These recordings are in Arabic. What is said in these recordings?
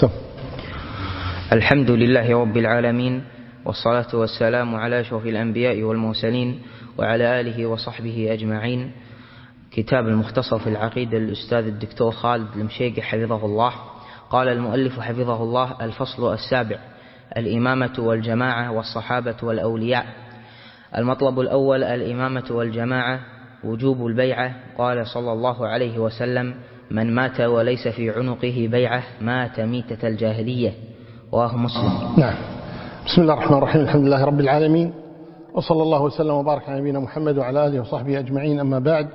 سم. الحمد لله رب العالمين والصلاة والسلام على أشرف الأنبياء والمرسلين وعلى آله وصحبه أجمعين كتاب المختصر في العقيدة للأستاذ الدكتور خالد المشيقي حفظه الله قال المؤلف حفظه الله الفصل السابع الإمامة والجماعة والصحابة والأولياء المطلب الأول الإمامة والجماعة وجوب البيعة قال صلى الله عليه وسلم من مات وليس في عنقه بيعة مات ميتة الجاهلية. رواه مسلم. نعم. بسم الله الرحمن الرحيم. الحمد لله رب العالمين. وصلى الله وسلم وبارك على نبينا محمد وعلى آله وصحبه أجمعين. أما بعد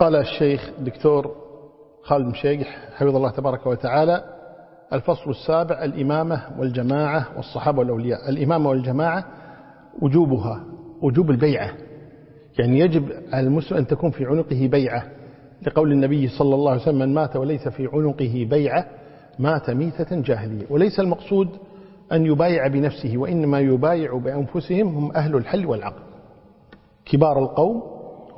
قال الشيخ الدكتور خالد مشيح حفظ الله تبارك وتعالى الفصل السابع الإمامة والجماعة والصحابة والأولياء. الإمامة والجماعة وجوبها وجوب البيعة. يعني يجب على المسلم أن تكون في عنقه بيعة. لقول النبي صلى الله عليه وسلم من مات وليس في عنقه بيعة مات ميتة جاهلية. وليس المقصود أن يبايع بنفسه وإنما يبايع بأنفسهم هم أهل الحل والعقل. كبار القوم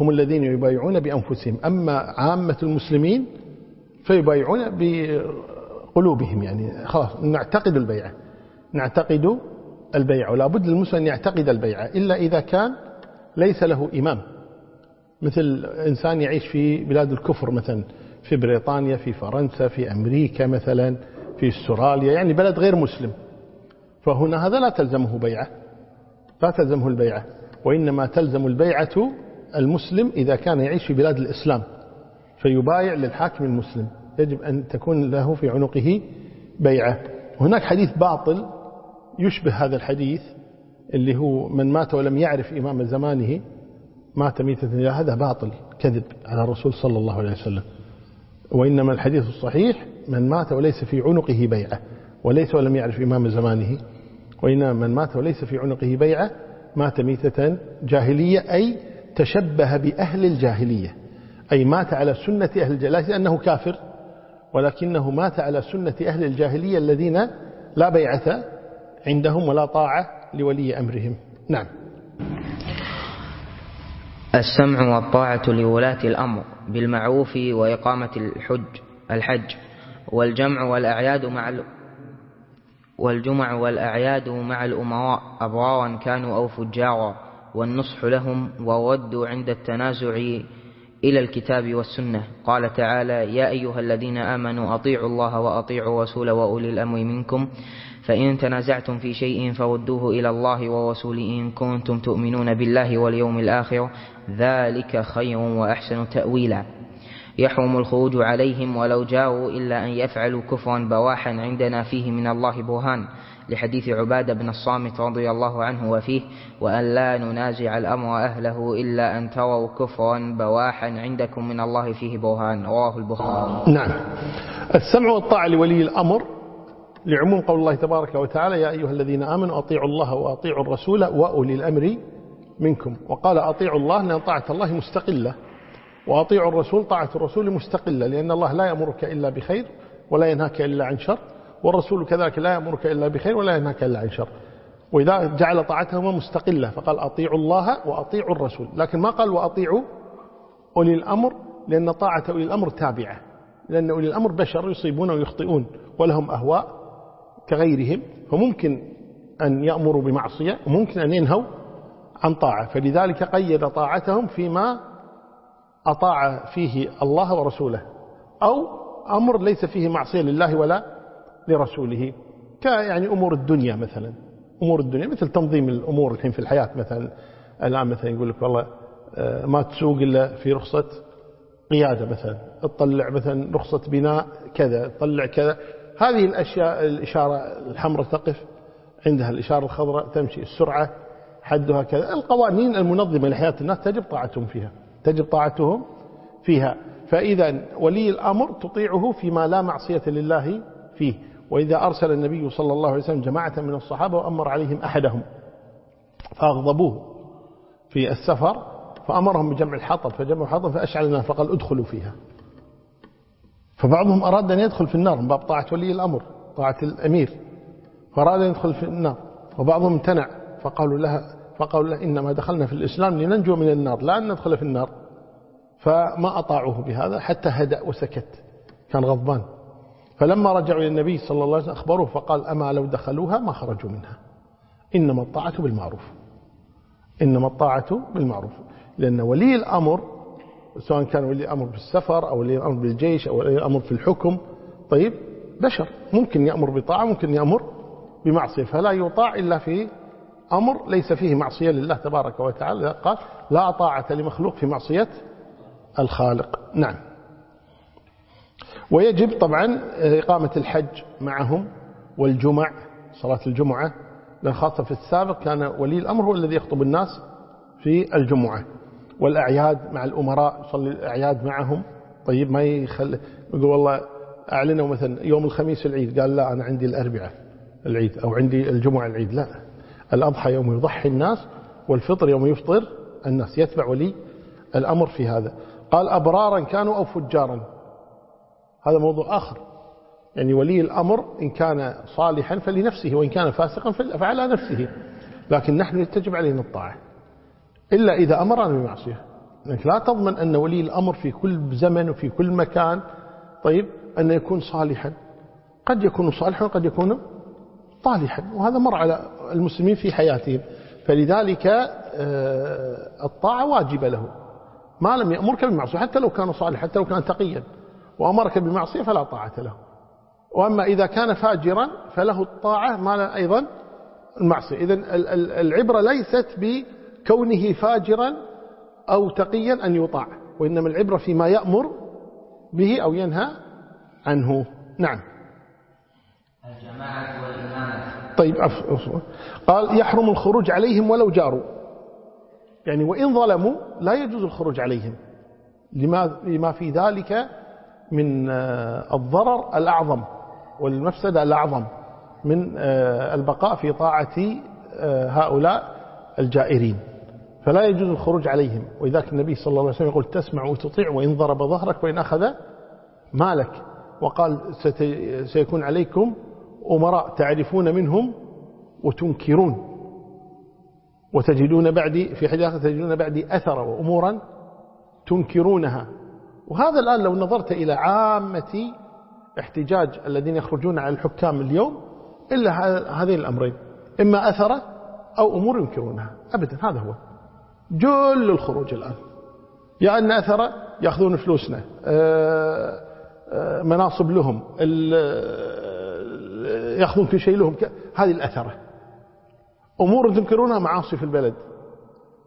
هم الذين يبايعون بأنفسهم. أما عامة المسلمين فيبايعون بقلوبهم يعني خلاص نعتقد البيعة. نعتقد البيعة. ولا بد للمسلم أن يعتقد البيعة إلا إذا كان ليس له إمام. مثل إنسان يعيش في بلاد الكفر مثلا في بريطانيا في فرنسا في أمريكا مثلا في أستراليا يعني بلد غير مسلم. فهنا هذا لا تلزمه بيعة. لا تلزمه البيعة. وإنما تلزم البيعة المسلم إذا كان يعيش في بلاد الإسلام. فيبايع للحاكم المسلم. يجب أن تكون له في عنقه بيعة. هناك حديث باطل يشبه هذا الحديث اللي هو من مات ولم يعرف إمام زمانه. مات ميتة هذا باطل كذب على الرسول صلى الله عليه وسلم. وإنما الحديث الصحيح من مات وليس في عنقه بيعة وليس ولم يعرف إمام زمانه. وإنما من مات وليس في عنقه بيعة مات ميتة جاهلية أي تشبه بأهل الجاهلية. أي مات على سنة أهل الجاهلية لأنه كافر. ولكنه مات على سنة أهل الجاهلية الذين لا بيعة عندهم ولا طاعة لولي أمرهم. نعم. السمع والطاعة لولاة الأمر بالمعروف وإقامة الحج الحج والجمع والأعياد مع والجمع والأعياد مع الأمراء أبرارا كانوا أو فجارا والنصح لهم والرد عند التنازع إلى الكتاب والسنة. قال تعالى يا أيها الذين آمنوا أطيعوا الله وأطيعوا رسول وأولي الأمر منكم فإن تنازعتم في شيء فردوه إلى الله ورسوله إن كنتم تؤمنون بالله واليوم الآخر ذلك خير وأحسن تأويلا. يحرم الخروج عليهم ولو جاءوا إلا أن يفعلوا كفرا بواحا عندنا فيه من الله برهان. لحديث عبادة بن الصامت رضي الله عنه وفيه وأن لا ننازع الأمر أهله إلا أن تروا كفرا بواحا عندكم من الله فيه برهان. رواه البخاري. نعم. السمع والطاعة لولي الأمر لعموم قول الله تبارك وتعالى يا أيها الذين آمنوا أطيعوا الله وأطيعوا الرسول وأولي الأمر منكم. وقال أطيعوا الله لأن طاعة الله مستقلة وأطيعوا الرسول طاعة الرسول مستقلة لأن الله لا يأمرك إلا بخير ولا ينهاك إلا عن شر والرسول كذلك لا يأمرك إلا بخير ولا ينهاك إلا عن شر. وإذا جعل طاعتهما مستقلة فقال أطيعوا الله وأطيعوا الرسول. لكن ما قال وأطيعوا أولي الأمر؟ لأن طاعة أولي الأمر تابعة لأن أولي الأمر بشر يصيبون ويخطئون ولهم أهواء كغيرهم فممكن أن يأمروا بمعصية وممكن أن ينهوا عن طاعة. فلذلك قيد طاعتهم فيما أطاع فيه الله ورسوله أو أمر ليس فيه معصية لله ولا لرسوله. كيعني أمور الدنيا مثلا أمور الدنيا مثل تنظيم الأمور الحين في الحياة مثلا. الآن مثلا يقول لك والله ما تسوق إلا في رخصة قيادة مثلا. تطلع مثلا رخصة بناء كذا تطلع كذا. هذه الأشياء الإشارة الحمراء تقف عندها الإشارة الخضراء تمشي السرعة حدها كذا. القوانين المنظمة لحياة الناس تجب طاعتهم فيها تجب طاعتهم فيها. فإذا ولي الأمر تطيعه فيما لا معصية لله فيه. وإذا أرسل النبي صلى الله عليه وسلم جماعة من الصحابة وأمر عليهم أحدهم فأغضبوه في السفر فأمرهم بجمع الحطب فجمعوا الحطب فأشعل النار فقال ادخلوا فيها. فبعضهم أراد أن يدخل في النار من باب طاعة ولي الأمر طاعة الأمير. فأراد أن يدخل في النار وبعضهم امتنع فقالوا لها فقالوا له إنما دخلنا في الإسلام لننجو من النار لا أن ندخل في النار. فما أطاعوه بهذا حتى هدأ وسكت كان غضبان. فلما رجعوا إلى النبي صلى الله عليه وسلم أخبروه فقال أما لو دخلوها ما خرجوا منها. إنما الطاعة بالمعروف. إنما الطاعة بالمعروف. لأن ولي الأمر سواء كان ولي الأمر بالسفر أو ولي الأمر بالجيش أو ولي الأمر في الحكم. طيب بشر. ممكن يأمر بطاعة ممكن يأمر بمعصية. فلا يطاع إلا في أمر ليس فيه معصية لله تبارك وتعالى. قال لا طاعة لمخلوق في معصية الخالق. نعم. ويجب طبعا إقامة الحج معهم والجمع صلاة الجمعة. لأن خاصة في السابق كان ولي الأمر هو الذي يخطب الناس في الجمعة. والأعياد مع الأمراء يصلي الأعياد معهم. طيب ما يخل يقول والله أعلنوا مثلا يوم الخميس العيد قال لا أنا عندي الأربعاء العيد أو عندي الجمعة العيد. لا الأضحى يوم يضحي الناس والفطر يوم يفطر الناس. يتبع ولي الأمر في هذا. قال أبرارا كانوا أو فجارا. هذا موضوع آخر. يعني ولي الأمر إن كان صالحا فلنفسه وإن كان فاسقا فعلى نفسه. لكن نحن تجب علينا الطاعة. إلا إذا أمرنا بمعصية. لأنك لا تضمن أن ولي الأمر في كل زمن وفي كل مكان طيب أن يكون صالحا. قد يكون صالحا وقد يكون طالحا وهذا مر على المسلمين في حياتهم. فلذلك آه، الطاعة واجبة له. ما لم يأمرك بمعصية حتى لو كان صالح حتى لو كان تقيا. وأمرك بمعصية فلا طاعة له. وأما إذا كان فاجرا فله الطاعة ما أيضا المعصية. إذن العبرة ليست بكونه فاجرا أو تقيا أن يطاع وإنما العبرة فيما يأمر به أو ينهى عنه. نعم. الجماعة والإمامة. طيب قال يحرم الخروج عليهم ولو جاروا. يعني وإن ظلموا لا يجوز الخروج عليهم. لما, لما في ذلك من آه، الضرر الأعظم والمفسدة الأعظم من آه، البقاء في طاعة آه، هؤلاء الجائرين. فلا يجوز الخروج عليهم. وإذاك النبي صلى الله عليه وسلم يقول تسمع وتطيع وإن ضرب ظهرك وإن أخذ مالك. وقال سيكون عليكم أمراء تعرفون منهم وتنكرون. وتجدون بعدي في حديث تجدون بعدي أثر وأمورا تنكرونها. وهذا الآن لو نظرت إلى عامة احتجاج الذين يخرجون على الحكام اليوم إلا هذين الأمرين. إما أثرة أو أمور ينكرونها. أبدا هذا هو. جل الخروج الآن. يا أن أثرة يأخذون فلوسنا. آه، آه، مناصب لهم. يأخذون كل شيء لهم. هذه الأثرة. أمور تنكرونها معاصي في البلد.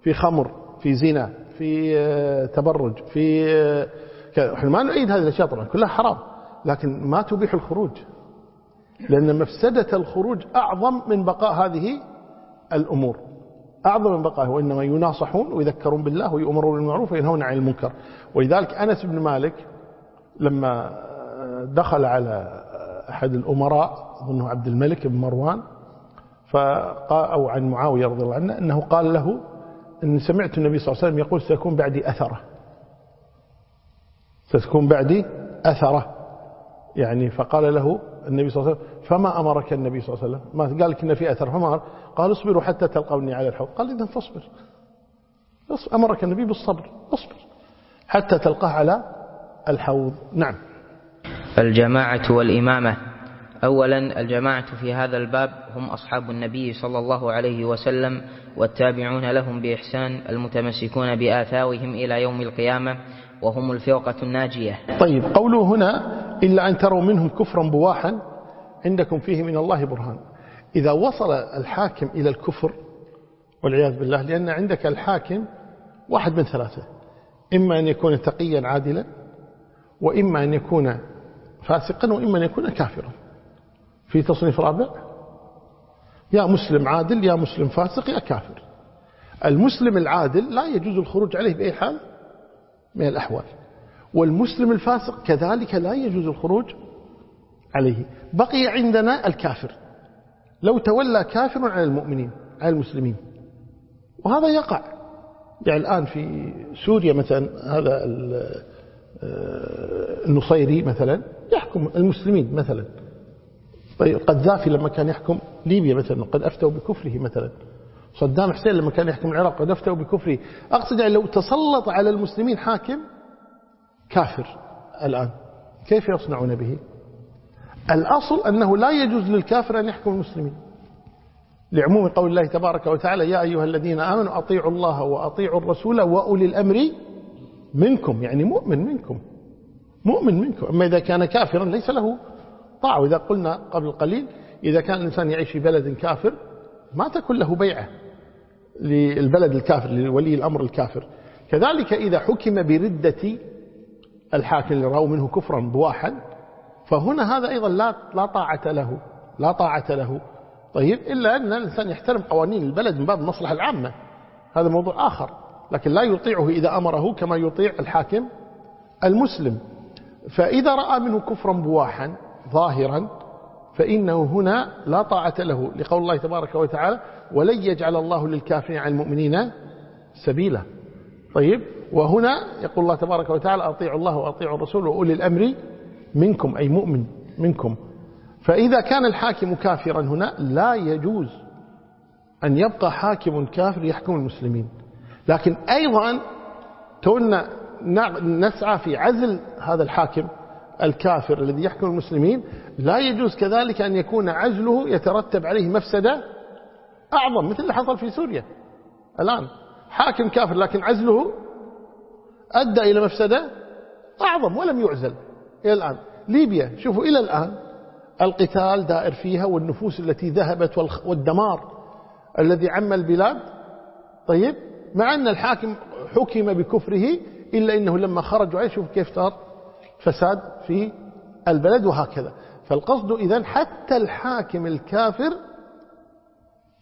في خمر في زنا في آه، تبرج في إحنا ما نعيد هذه الأشياء طبعا كلها حرام. لكن ما تبيح الخروج. لأن مفسدة الخروج أعظم من بقاء هذه الأمور. أعظم من بقاء وإنما يناصحون ويذكرون بالله ويؤمرون بالمعروف وينهون عن المنكر. ولذلك أنس بن مالك لما دخل على أحد الأمراء أظنه عبد الملك بن مروان فقال أو عن معاوية رضي الله عنه أنه قال له أن سمعت النبي صلى الله عليه وسلم يقول سيكون بعدي أثرة. ستكون بعدي أثرة. يعني فقال له النبي صلى الله عليه وسلم فما أمرك النبي صلى الله عليه وسلم؟ ما قال لك إن في أثر فما أمر؟ قال اصبروا حتى تلقوني على الحوض. قال إذا فاصبر. أمرك النبي بالصبر اصبر. حتى تلقاه على الحوض. نعم. الجماعة والإمامة. أولا الجماعة في هذا الباب هم أصحاب النبي صلى الله عليه وسلم والتابعون لهم بإحسان المتمسكون بآثاوهم إلى يوم القيامة وهم الفرقة الناجية. طيب قوله هنا إلا أن تروا منهم كفرا بواحا عندكم فيه من الله برهان. إذا وصل الحاكم إلى الكفر والعياذ بالله لأن عندك الحاكم واحد من ثلاثة إما أن يكون تقيا عادلا وإما أن يكون فاسقا وإما أن يكون كافرا. في تصنيف رابع يا مسلم عادل يا مسلم فاسق يا كافر. المسلم العادل لا يجوز الخروج عليه بأي حال من الأحوال. والمسلم الفاسق كذلك لا يجوز الخروج عليه. بقي عندنا الكافر. لو تولى كافر على المؤمنين على المسلمين. وهذا يقع. يعني الآن في سوريا مثلا هذا آه، النصيري مثلا يحكم المسلمين مثلا. طيب قذافي لما كان يحكم ليبيا مثلا قد أفتوا بكفره مثلا. صدام حسين لما كان يحكم العراق قد أفتوا بكفره. أقصد يعني لو تسلط على المسلمين حاكم كافر الآن. كيف يصنعون به؟ الأصل أنه لا يجوز للكافر أن يحكم المسلمين. لعموم قول الله تبارك وتعالى يا أيها الذين آمنوا أطيعوا الله وأطيعوا الرسول وأولي الأمر منكم. يعني مؤمن منكم. مؤمن منكم. أما إذا كان كافرا ليس له طاعة. وإذا قلنا قبل قليل إذا كان الإنسان يعيش في بلد كافر ما تكون له بيعة للبلد الكافر لولي الأمر الكافر. كذلك إذا حكم بردة الحاكم اللي رأوا منه كفرا بواحد فهنا هذا أيضا لا لا طاعة له لا طاعة له. طيب إلا أن الإنسان يحترم قوانين البلد من باب المصلحة العامة. هذا موضوع آخر لكن لا يطيعه إذا أمره كما يطيع الحاكم المسلم. فإذا رأى منه كفرا بواحا ظاهرا فإنه هنا لا طاعة له لقول الله تبارك وتعالى ولن يجعل الله للكافرين على المؤمنين سبيلا. طيب وهنا يقول الله تبارك وتعالى أطيعوا الله وأطيعوا الرسول وأولي الأمر منكم أي مؤمن منكم. فإذا كان الحاكم كافرا هنا لا يجوز أن يبقى حاكم كافر يحكم المسلمين. لكن أيضا كنا نسعى في عزل هذا الحاكم الكافر الذي يحكم المسلمين. لا يجوز كذلك أن يكون عزله يترتب عليه مفسدة أعظم مثل اللي حصل في سوريا الآن. حاكم كافر لكن عزله أدى إلى مفسدة أعظم ولم يعزل إلى الآن. ليبيا شوفوا إلى الآن القتال دائر فيها والنفوس التي ذهبت والدمار الذي عم البلاد. طيب مع أن الحاكم حكم بكفره إلا أنه لما خرجوا عليه شوف كيف صار فساد في البلد وهكذا. فالقصد إذن حتى الحاكم الكافر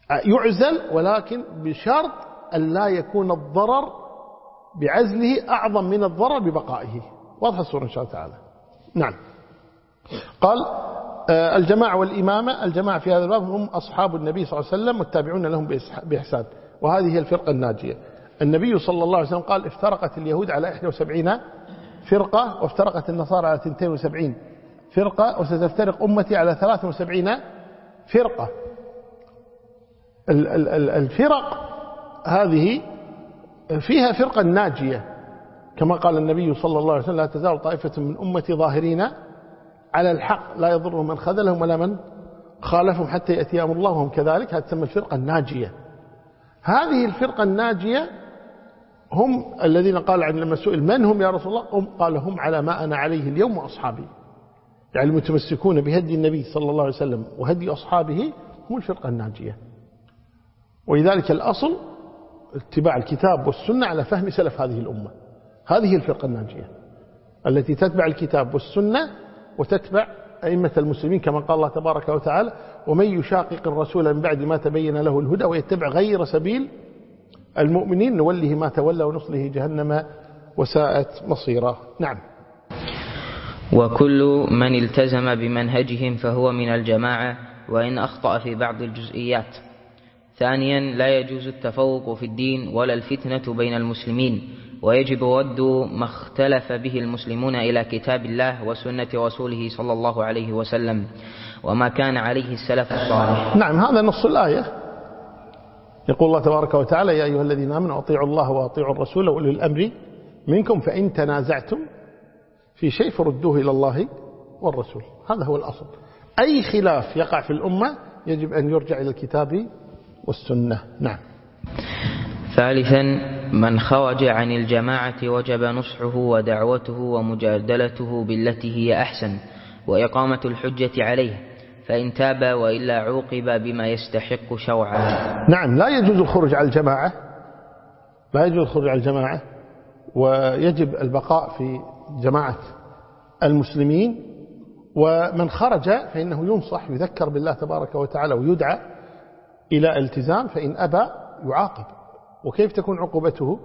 يعزل ولكن بشرط أن لا يكون الضرر بعزله أعظم من الضرر ببقائه. واضح الصورة إن شاء الله تعالى. نعم. قال آه، الجماعة والإمامة الجماعة في هذا الباب هم أصحاب النبي صلى الله عليه وسلم والتابعون لهم بإحسان. وهذه هي الفرقة الناجية. النبي صلى الله عليه وسلم قال افترقت اليهود على 71 فرقة وافترقت النصارى على 72 فرقة وستفترق أمتي على 73 فرقة. الفرق هذه فيها فرقة ناجية كما قال النبي صلى الله عليه وسلم لا تزال طائفة من أمتي ظاهرين على الحق لا يضرهم من خذلهم ولا من خالفهم حتى يأتي أمر الله. وهم كذلك هذه تسمى الفرقة الناجية. هذه الفرقة الناجية هم الذين قال عن لما سئل من هم يا رسول الله؟ هم قال هم على ما أنا عليه اليوم وأصحابي. يعني المتمسكون بهدي النبي صلى الله عليه وسلم وهدي أصحابه هم الفرقة الناجية. ولذلك الأصل اتباع الكتاب والسنة على فهم سلف هذه الأمة. هذه الفرقة الناجية التي تتبع الكتاب والسنة وتتبع أئمة المسلمين كما قال الله تبارك وتعالى ومن يشاقق الرسول من بعد ما تبين له الهدى ويتبع غير سبيل المؤمنين نوله ما تولى ونصله جهنم وساءت مصيرا نعم. وكل من التزم بمنهجهم فهو من الجماعة وإن أخطأ في بعض الجزئيات. ثانيا لا يجوز التفوق في الدين ولا الفتنة بين المسلمين ويجب رد ما اختلف به المسلمون إلى كتاب الله وسنة رسوله صلى الله عليه وسلم وما كان عليه السلف الصالح. نعم هذا نص الآية. يقول الله تبارك وتعالى يا أيها الذين آمنوا أطيعوا الله وأطيعوا الرسول وأولي الأمر منكم فإن تنازعتم في شيء فردوه إلى الله والرسول. هذا هو الأصل. أي خلاف يقع في الأمة يجب أن يرجع إلى الكتاب والسنة. نعم. ثالثا من خرج عن الجماعة وجب نصحه ودعوته ومجادلته بالتي هي أحسن وإقامة الحجة عليه فإن تاب وإلا عوقب بما يستحق شوعا نعم لا يجوز الخروج على الجماعة. لا يجوز الخروج على الجماعة. ويجب البقاء في جماعة المسلمين. ومن خرج فإنه ينصح يذكر بالله تبارك وتعالى ويدعى إلى التزام فإن أبى يعاقب. وكيف تكون عقوبته؟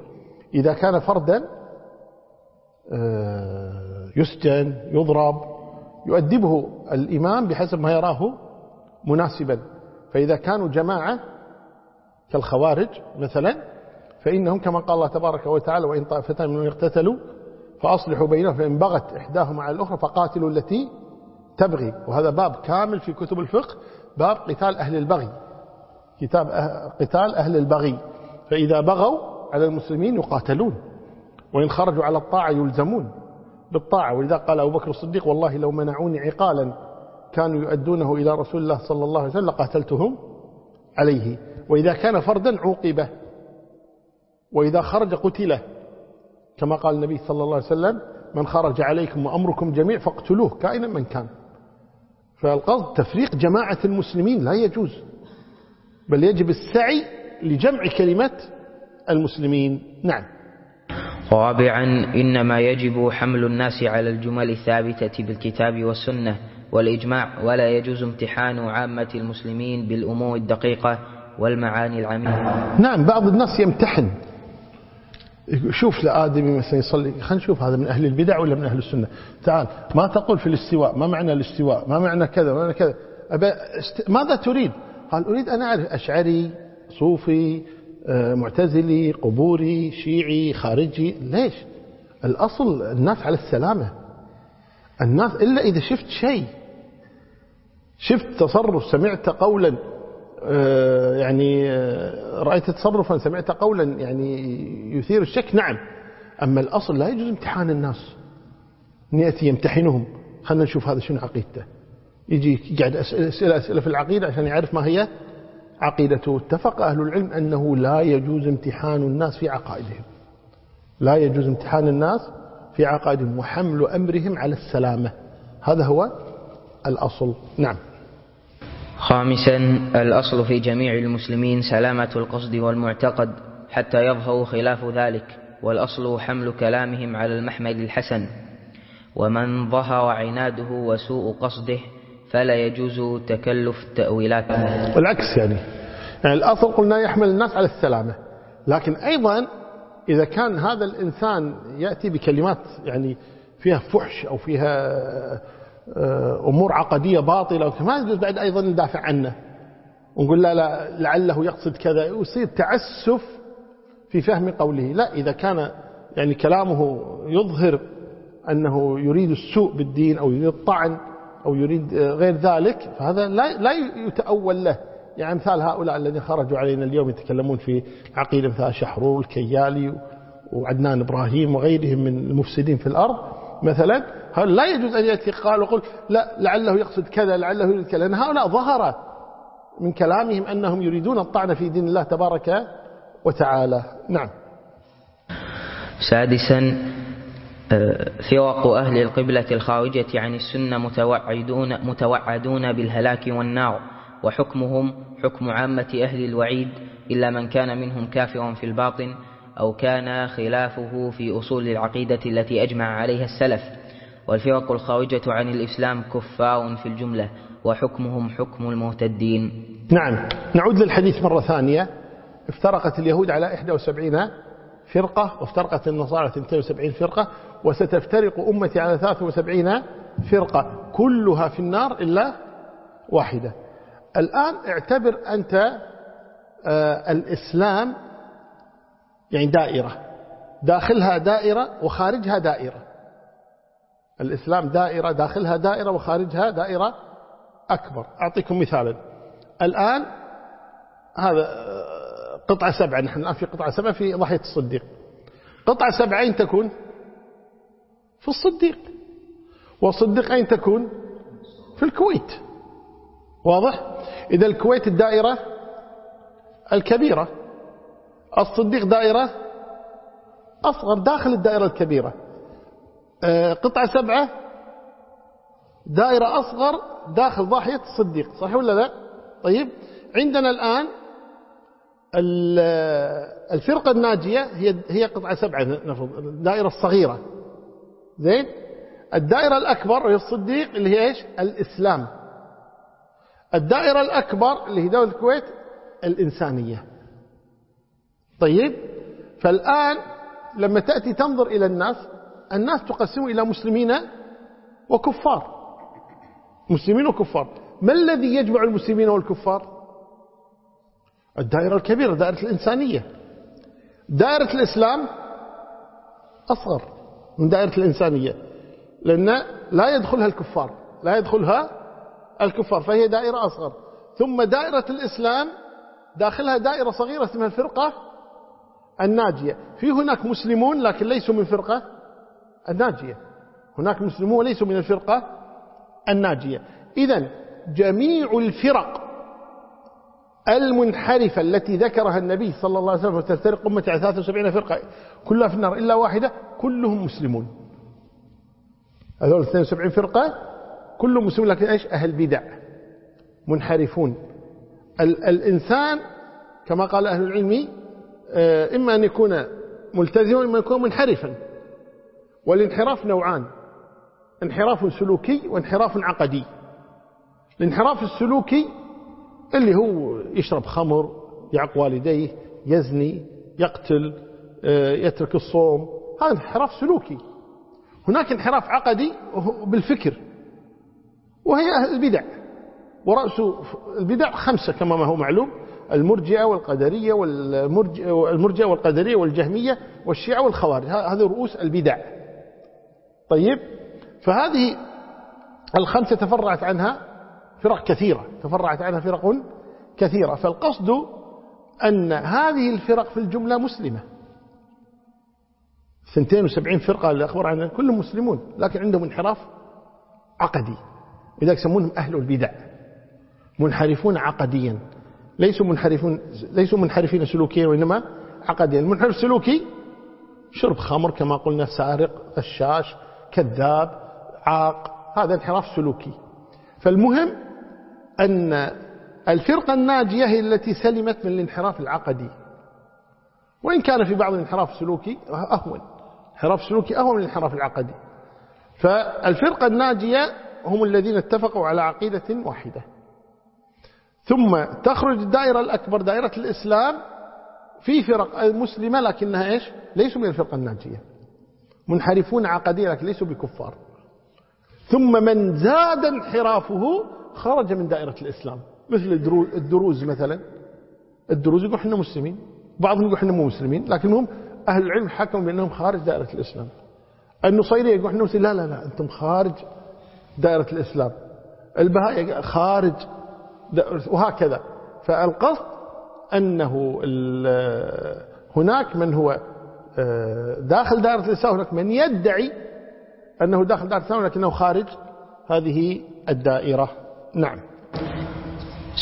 إذا كان فردا آه، يسجن يضرب يؤدبه الإمام بحسب ما يراه مناسبا. فإذا كانوا جماعة كالخوارج مثلا فإنهم كما قال الله تبارك وتعالى وإن طائفتان منهم يقتتلوا فأصلحوا بينهم فإن بغت إحداهما على الأخرى فقاتلوا التي تبغي. وهذا باب كامل في كتب الفقه باب قتال أهل البغي. كتاب أه- قتال أهل البغي. فإذا بغوا على المسلمين يقاتلون وإن خرجوا على الطاعة يلزمون بالطاعة. ولذا قال أبو بكر الصديق والله لو منعوني عقالا كانوا يؤدونه إلى رسول الله صلى الله عليه وسلم لقاتلتهم عليه. وإذا كان فردا عوقبه وإذا خرج قتله. كما قال النبي صلى الله عليه وسلم من خرج عليكم وأمركم جميع فاقتلوه كائنا من كان. فالقصد تفريق جماعة المسلمين لا يجوز. بل يجب السعي لجمع كلمة المسلمين. نعم. رابعا إنما يجب حمل الناس على الجمل الثابتة بالكتاب والسنة والإجماع ولا يجوز امتحان عامة المسلمين بالأمور الدقيقة والمعاني العميقة. نعم بعض الناس يمتحن. شوف لآدمي مثلا يصلي. خلينا نشوف هذا من أهل البدع ولا من أهل السنة. تعال ما تقول في الاستواء؟ ما معنى الاستواء؟ ما معنى كذا؟ ما معنى كذا؟ ماذا تريد؟ قال أريد أن أعرف أشعري صوفي آه، معتزلي قبوري شيعي خارجي ليش؟ الأصل الناس على السلامة. الناس إلا إذا شفت شيء. شفت تصرف سمعت قولا آه، يعني آه، رأيت تصرفا سمعت قولا يعني يثير الشك نعم. أما الأصل لا يجوز امتحان الناس. يأتي يمتحنهم. خلنا نشوف هذا شنو عقيدته. يجي يقعد أسئلة أسئلة في العقيدة عشان يعرف ما هي عقيدته. اتفق أهل العلم أنه لا يجوز امتحان الناس في عقائدهم. لا يجوز امتحان الناس في عقائدهم وحمل أمرهم على السلامة. هذا هو الأصل. نعم. خامسا الأصل في جميع المسلمين سلامة القصد والمعتقد حتى يظهر خلاف ذلك والأصل حمل كلامهم على المحمل الحسن. ومن ظهر عناده وسوء قصده فلا يجوز تكلف التأويلات والعكس يعني. يعني الأصل قلنا يحمل الناس على السلامة. لكن أيضا إذا كان هذا الإنسان يأتي بكلمات يعني فيها فحش أو فيها آه، أمور عقدية باطلة ما يجوز بعد أيضا ندافع عنه. ونقول لا لا لعله يقصد كذا. ويصير تعسف في فهم قوله. لا إذا كان يعني كلامه يظهر أنه يريد السوء بالدين أو يريد الطعن أو يريد غير ذلك فهذا لا لا يتأول له. يعني مثال هؤلاء الذين خرجوا علينا اليوم يتكلمون في عقيدة مثل شحرور الكيالي وعدنان إبراهيم وغيرهم من المفسدين في الأرض مثلا. لا يجوز أن يأتي قال وقل لا لعله يقصد كذا لعله يريد كذا. لأن هؤلاء ظهر من كلامهم أنهم يريدون الطعن في دين الله تبارك وتعالى. نعم. سادسا فرق أهل القبلة الخارجة عن السنة متوعدون, متوعدون بالهلاك والنار وحكمهم حكم عامة أهل الوعيد إلا من كان منهم كافرا في الباطن أو كان خلافه في أصول العقيدة التي أجمع عليها السلف. والفرق الخارجة عن الإسلام كفار في الجملة وحكمهم حكم المرتدين نعم. نعود للحديث مرة ثانية. افترقت اليهود على 71 فرقة وافترقت النصارى 72 فرقة. وستفترق أمتي على 73 فرقة كلها في النار إلا واحدة. الآن اعتبر أنت آه الإسلام يعني دائرة. داخلها دائرة وخارجها دائرة. الإسلام دائرة داخلها دائرة وخارجها دائرة أكبر. أعطيكم مثالا. الآن هذا آه، قطعة سبعة. نحن الآن في قطعة سبعة في ضحية الصديق. قطعة سبعة أين تكون في الصديق. والصديق أين تكون؟ في الكويت. واضح؟ إذا الكويت الدائرة الكبيرة. الصديق دائرة أصغر داخل الدائرة الكبيرة. آه، قطعة سبعة. دائرة أصغر داخل ضاحية الصديق. صحيح ولا لا؟ طيب. عندنا الآن الفرقة الناجية هي هي قطعة سبعة الدائرة الصغيرة. زين؟ الدائرة الأكبر وهي الصديق اللي هي إيش؟ الإسلام. الدائرة الأكبر اللي هي دولة الكويت الإنسانية. طيب؟ فالآن لما تأتي تنظر إلى الناس الناس تقسم إلى مسلمين وكفار. مسلمين وكفار. ما الذي يجمع المسلمين والكفار؟ الدائرة الكبيرة دائرة الإنسانية. دائرة الإسلام أصغر. من دائرة الإنسانية لأن لا يدخلها الكفار لا يدخلها الكفار فهي دائرة أصغر. ثم دائرة الإسلام داخلها دائرة صغيرة اسمها الفرقة الناجية. في هناك مسلمون لكن ليسوا من فرقة الناجية. هناك مسلمون وليسوا من الفرقة الناجية. إذا جميع الفرق المنحرفة التي ذكرها النبي صلى الله عليه وسلم وتفترق أمة على 73 فرقة كلها في النار إلا واحدة كلهم مسلمون. هذول 72 فرقة كلهم مسلمون لكن إيش؟ أهل بدع منحرفون. ال الإنسان كما قال أهل العلم آه، إما أن يكون ملتزما وإما أن يكون منحرفا. والانحراف نوعان انحراف سلوكي وانحراف عقدي. الانحراف السلوكي اللي هو يشرب خمر يعق والديه يزني يقتل آه، يترك الصوم. هذا انحراف سلوكي. هناك انحراف عقدي بالفكر وهي البدع. ورأس البدع خمسة كما ما هو معلوم المرجئة والقدرية والمرجئة والقدرية والجهمية والشيعة والخوارج. هذه رؤوس البدع. طيب فهذه الخمسة تفرعت عنها. فرق كثيرة تفرعت عنها فرق كثيرة. فالقصد أن هذه الفرق في الجملة مسلمة. 72 فرقة اللي أخبر عنها كلهم مسلمون لكن عندهم انحراف عقدي. لذلك يسمونهم أهل البدع. منحرفون عقديا. ليسوا منحرفون ليسوا منحرفين سلوكيا وإنما عقديا. المنحرف السلوكي شرب خمر كما قلنا سارق غشاش كذاب عاق. هذا انحراف سلوكي. فالمهم أن الفرقة الناجية هي التي سلمت من الانحراف العقدي. وإن كان في بعض الانحراف السلوكي أهون. انحراف سلوكي أهون من الانحراف العقدي. فالفرقة الناجية هم الذين اتفقوا على عقيدة واحدة. ثم تخرج الدائرة الأكبر دائرة الإسلام في فرق مسلمة لكنها إيش؟ ليسوا من الفرقة الناجية. منحرفون عقديا لكن ليسوا بكفار. ثم من زاد انحرافه خرج من دائرة الإسلام. مثل الدروز مثلا. الدروز يقول إحنا مسلمين. بعضهم يقول إحنا مو مسلمين. لكنهم أهل العلم حكموا بأنهم خارج دائرة الإسلام. النصيرية يقول إحنا مسلمين. لا لا لا أنتم خارج دائرة الإسلام. البهاء خارج وهكذا. فالقصد أنه هناك من هو آه، داخل دائرة الإسلام هناك من يدعي أنه داخل دائرة الإسلام لكنه خارج هذه الدائرة. نعم.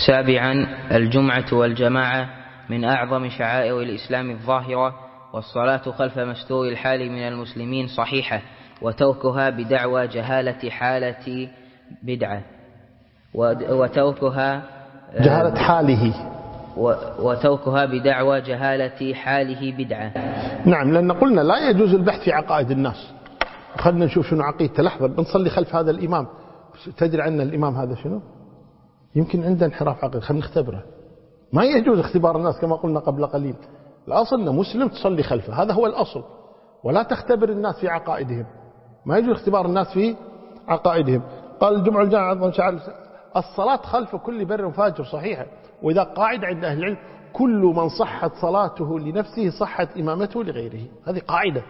سابعا الجمعة والجماعة من أعظم شعائر الإسلام الظاهرة والصلاة خلف مستور الحال من المسلمين صحيحة وتركها بدعوى جهالة حالة بدعة. وتركها آه، جهالة حاله. وتركها بدعوى جهالة حاله بدعة. نعم لأن قلنا لا يجوز البحث في عقائد الناس. خلنا نشوف شنو عقيدته لحظة بنصلي خلف هذا الإمام. تدري عن الإمام هذا شنو؟ يمكن عنده انحراف عقيدي خلينا نختبره. ما يجوز اختبار الناس كما قلنا قبل قليل. الأصل أن مسلم تصلي خلفه هذا هو الأصل. ولا تختبر الناس في عقائدهم. ما يجوز اختبار الناس في عقائدهم. قال الجمعة الجامعة الصلاة خلف كل بر وفاجر صحيحة وإذا قاعدة عند أهل العلم كل من صحت صلاته لنفسه صحت إمامته لغيره. هذه قاعدة.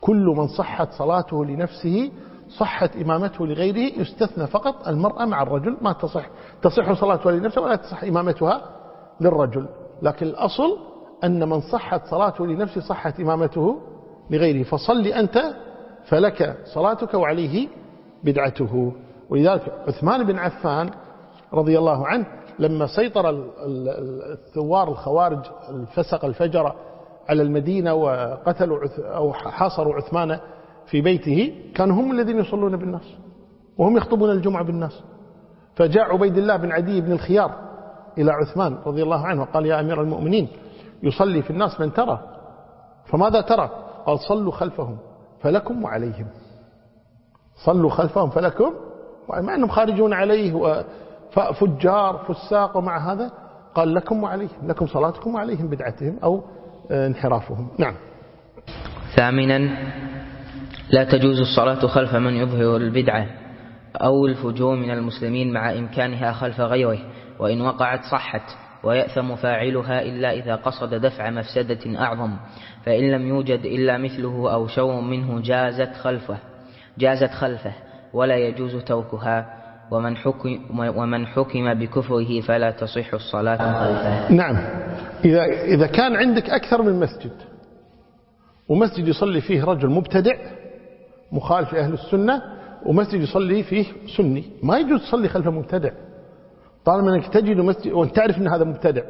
كل من صحت صلاته لنفسه صحت إمامته لغيره يستثنى فقط المرأة مع الرجل ما تصح تصح صلاتها لنفسها ولا تصح إمامتها للرجل. لكن الأصل أن من صحت صلاته لنفسه صحت إمامته لغيره. فصل أنت فلك صلاتك وعليه بدعته. ولذلك عثمان بن عفان رضي الله عنه لما سيطر الثوار الخوارج الفسق الفجر على المدينة وقتلوا أو حاصروا عثمان في بيته كانوا هم الذين يصلون بالناس وهم يخطبون الجمعة بالناس. فجاء عبيد الله بن عدي بن الخيار إلى عثمان رضي الله عنه وقال يا أمير المؤمنين يصلي في الناس من ترى فماذا ترى؟ قال صلوا خلفهم فلكم وعليهم. صلوا خلفهم فلكم مع أنهم خارجون عليه فجار فساق ومع هذا قال لكم وعليهم لكم صلاتكم وعليهم بدعتهم أو انحرافهم. نعم. ثامنا لا تجوز الصلاة خلف من يظهر البدعة أو الفجور من المسلمين مع إمكانها خلف غيره وإن وقعت صحت ويأثم فاعلها إلا إذا قصد دفع مفسدة أعظم فإن لم يوجد إلا مثله أو شر منه جازت خلفه جازت خلفه ولا يجوز تركها ومن حكم, ومن حكم بكفره فلا تصح الصلاة خلفه. نعم. إذا, إذا كان عندك أكثر من مسجد ومسجد يصلي فيه رجل مبتدع مخالف أهل السنة ومسجد يصلي فيه سني. ما يجوز تصلي خلف مبتدع. طالما أنك تجد مسجد وأنت تعرف أن هذا مبتدع.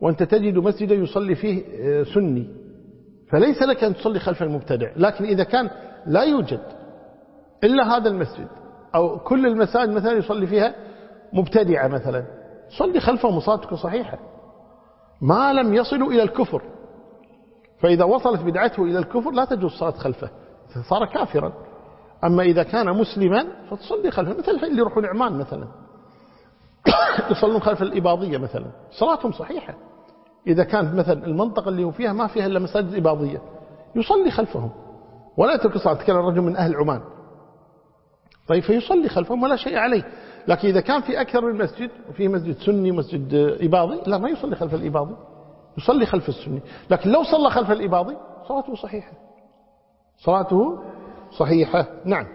وأنت تجد مسجدا يصلي فيه آه، سني. فليس لك أن تصلي خلف المبتدع. لكن إذا كان لا يوجد إلا هذا المسجد أو كل المساجد مثلا يصلي فيها مبتدعة مثلا صلي خلفهم صلاتك صحيحة. ما لم يصلوا إلى الكفر. فإذا وصلت بدعته إلى الكفر لا تجوز الصلاة خلفه. صار كافرا. أما إذا كان مسلما فتصلي خلفه. مثل اللي يروحون عمان مثلا. يصلون خلف الإباضية مثلا. صلاتهم صحيحة. إذا كانت مثلا المنطقة اللي هو فيها ما فيها إلا مساجد إباضية يصلي خلفهم. ولا يترك الصلاة. تكلم رجل من أهل عمان. طيب فيصلي خلفهم ولا شيء عليه. لكن إذا كان في أكثر من مسجد وفي مسجد سني ومسجد إباضي لا ما يصلي خلف الإباضي. يصلي خلف السني. لكن لو صلى خلف الإباضي صلاته صحيحة. صلاته صحيحة. نعم.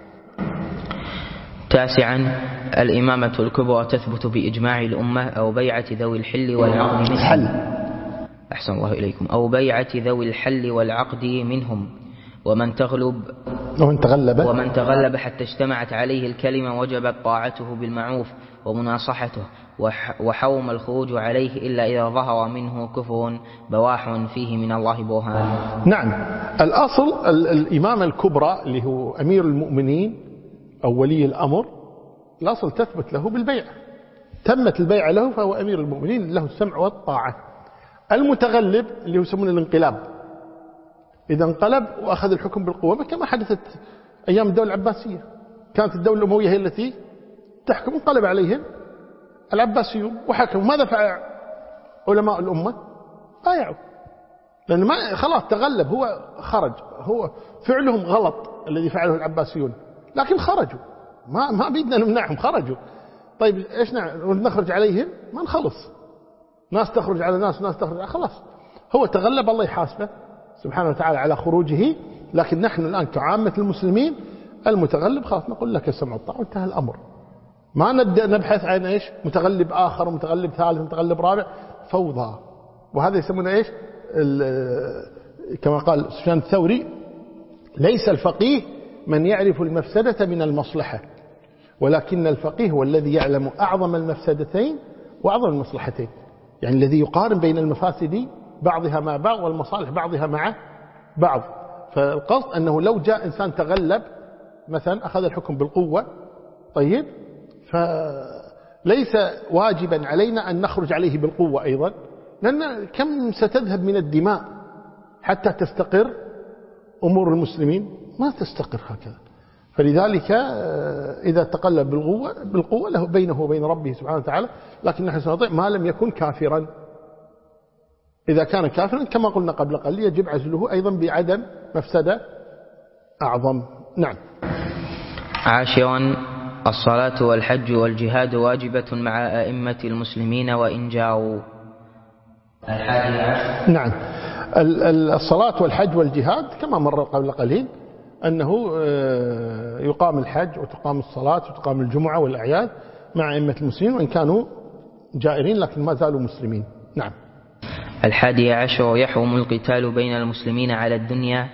تاسعا الإمامة الكبرى تثبت بإجماع الأمة أو بيعة ذوي الحل والعقد الحل. أحسن الله إليكم. أو بيعة ذوي الحل والعقد منهم. ومن تغلب ومن تغلب. ومن تغلب حتى اجتمعت عليه الكلمة وجبت طاعته بالمعروف ومناصحته. وحوم الخروج عليه إلا إذا ظهر منه كفر بواح فيه من الله برهان نعم. الأصل الإمامة الكبرى اللي هو أمير المؤمنين أو ولي الأمر الأصل تثبت له بالبيع. تمت البيعة له فهو أمير المؤمنين له السمع والطاعة. المتغلب اللي هو يسمونه الانقلاب. إذا انقلب وأخذ الحكم بالقوة كما حدثت أيام الدولة العباسية. كانت الدولة الأموية هي التي تحكم انقلب عليهم. العباسيون وحكموا. ماذا فعل علماء الأمة؟ بايعوا. لأن ما خلاص تغلب. هو خرج. هو فعلهم غلط الذي فعله العباسيون. لكن خرجوا. ما ما بيدنا نمنعهم. خرجوا. طيب إيش نخرج عليهم؟ ما نخلص. ناس تخرج على ناس ناس تخرج على خلاص. هو تغلب الله يحاسبه سبحانه وتعالى على خروجه. لكن نحن الآن كعامة المسلمين المتغلب خلاص نقول لك السمع والطاعة وانتهى الأمر. ما نبدأ نبحث عن إيش؟ متغلب آخر ومتغلب ثالث ومتغلب رابع. فوضى. وهذا يسمونه إيش؟ كما قال سفيان الثوري ليس الفقيه من يعرف المفسدة من المصلحة ولكن الفقيه هو الذي يعلم أعظم المفسدتين وأعظم المصلحتين. يعني الذي يقارن بين المفاسد بعضها مع بعض والمصالح بعضها مع بعض. فالقصد أنه لو جاء إنسان تغلب مثلا أخذ الحكم بالقوة طيب فليس واجبا علينا أن نخرج عليه بالقوة أيضا. لأن كم ستذهب من الدماء حتى تستقر أمور المسلمين؟ ما تستقر هكذا. فلذلك آه، إذا تقلب بالقوة, بالقوة له بينه وبين ربه سبحانه وتعالى. لكن نحن سنطيع ما لم يكن كافرا. إذا كان كافرا كما قلنا قبل قليل يجب عزله أيضا بعدم مفسدة أعظم. نعم. عاشرا. الصلاة والحج والجهاد واجبة مع أئمة المسلمين وإن جاءوا. نعم. الصلاة والحج والجهاد كما مر قبل قليل أنه آه، يقام الحج وتقام الصلاة وتقام الجمعة والأعياد مع أئمة المسلمين وإن كانوا جائرين لكن ما زالوا مسلمين. نعم. الحادي عشر يحرم القتال بين المسلمين على الدنيا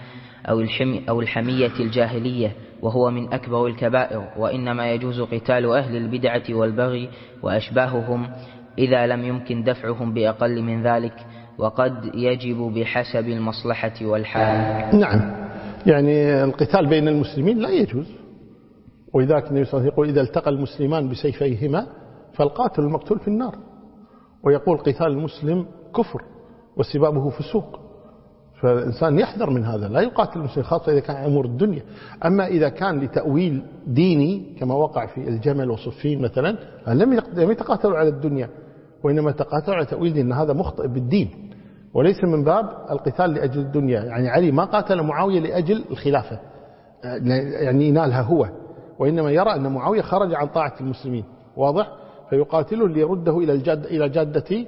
أو, الحمي أو الحمية الجاهلية. وهو من أكبر الكبائر وإنما يجوز قتال أهل البدعة والبغي وأشباههم إذا لم يمكن دفعهم بأقل من ذلك وقد يجب بحسب المصلحة والحال. نعم. يعني القتال بين المسلمين لا يجوز. وإذا النبي صلى الله عليه وسلم يقول إذا التقى المسلمان بسيفيهما فالقاتل المقتول في النار. ويقول قتال المسلم كفر وسبابه فسوق فالإنسان يحذر من هذا لا يقاتل المسلم خاصة إذا كان أمور الدنيا. أما إذا كان لتأويل ديني كما وقع في الجمل وصفين مثلا لم يتقاتلوا على الدنيا وإنما تقاتلوا على تأويل دين هذا مخطئ بالدين. وليس من باب القتال لأجل الدنيا. يعني علي ما قاتل معاوية لأجل الخلافة يعني ينالها هو. وإنما يرى أن معاوية خرج عن طاعة المسلمين. واضح؟ فيقاتله ليرده إلى الجادة, إلى جادة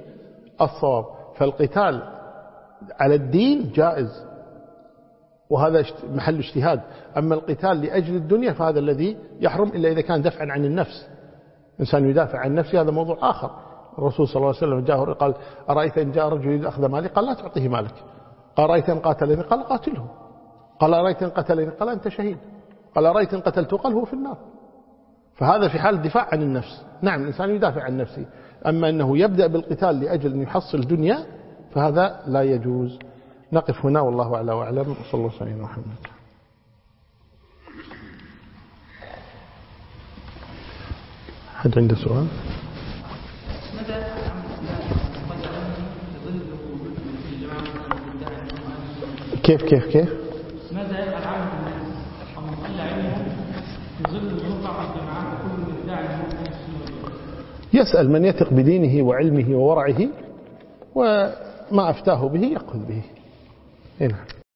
الصواب. فالقتال على الدين جائز. وهذا محل اجتهاد. أما القتال لأجل الدنيا فهذا الذي يحرم إلا إذا كان دفعا عن النفس. إنسان يدافع عن نفسه هذا موضوع آخر. الرسول صلى الله عليه وسلم جاءه قال أرأيت إن جاء رجل يريد أخذ مالي؟ قال لا تعطيه مالك. قال أرأيت إن قاتلني؟ قال قاتله. قال أرأيت إن قتلني؟ قال أنت شهيد. قال أرأيت إن قتلته؟ قال هو في النار. فهذا في حال الدفاع عن النفس. نعم الإنسان يدافع عن نفسه. أما أنه يبدأ بالقتال لأجل أن يحصل دنيا فهذا لا يجوز. نقف هنا والله أعلى وأعلم. وصلى الله عليه وسلم حد عنده سؤال؟ كيف كيف كيف؟ يسأل من يثق بدينه وعلمه وورعه وما أفتاه به يقل به. هنا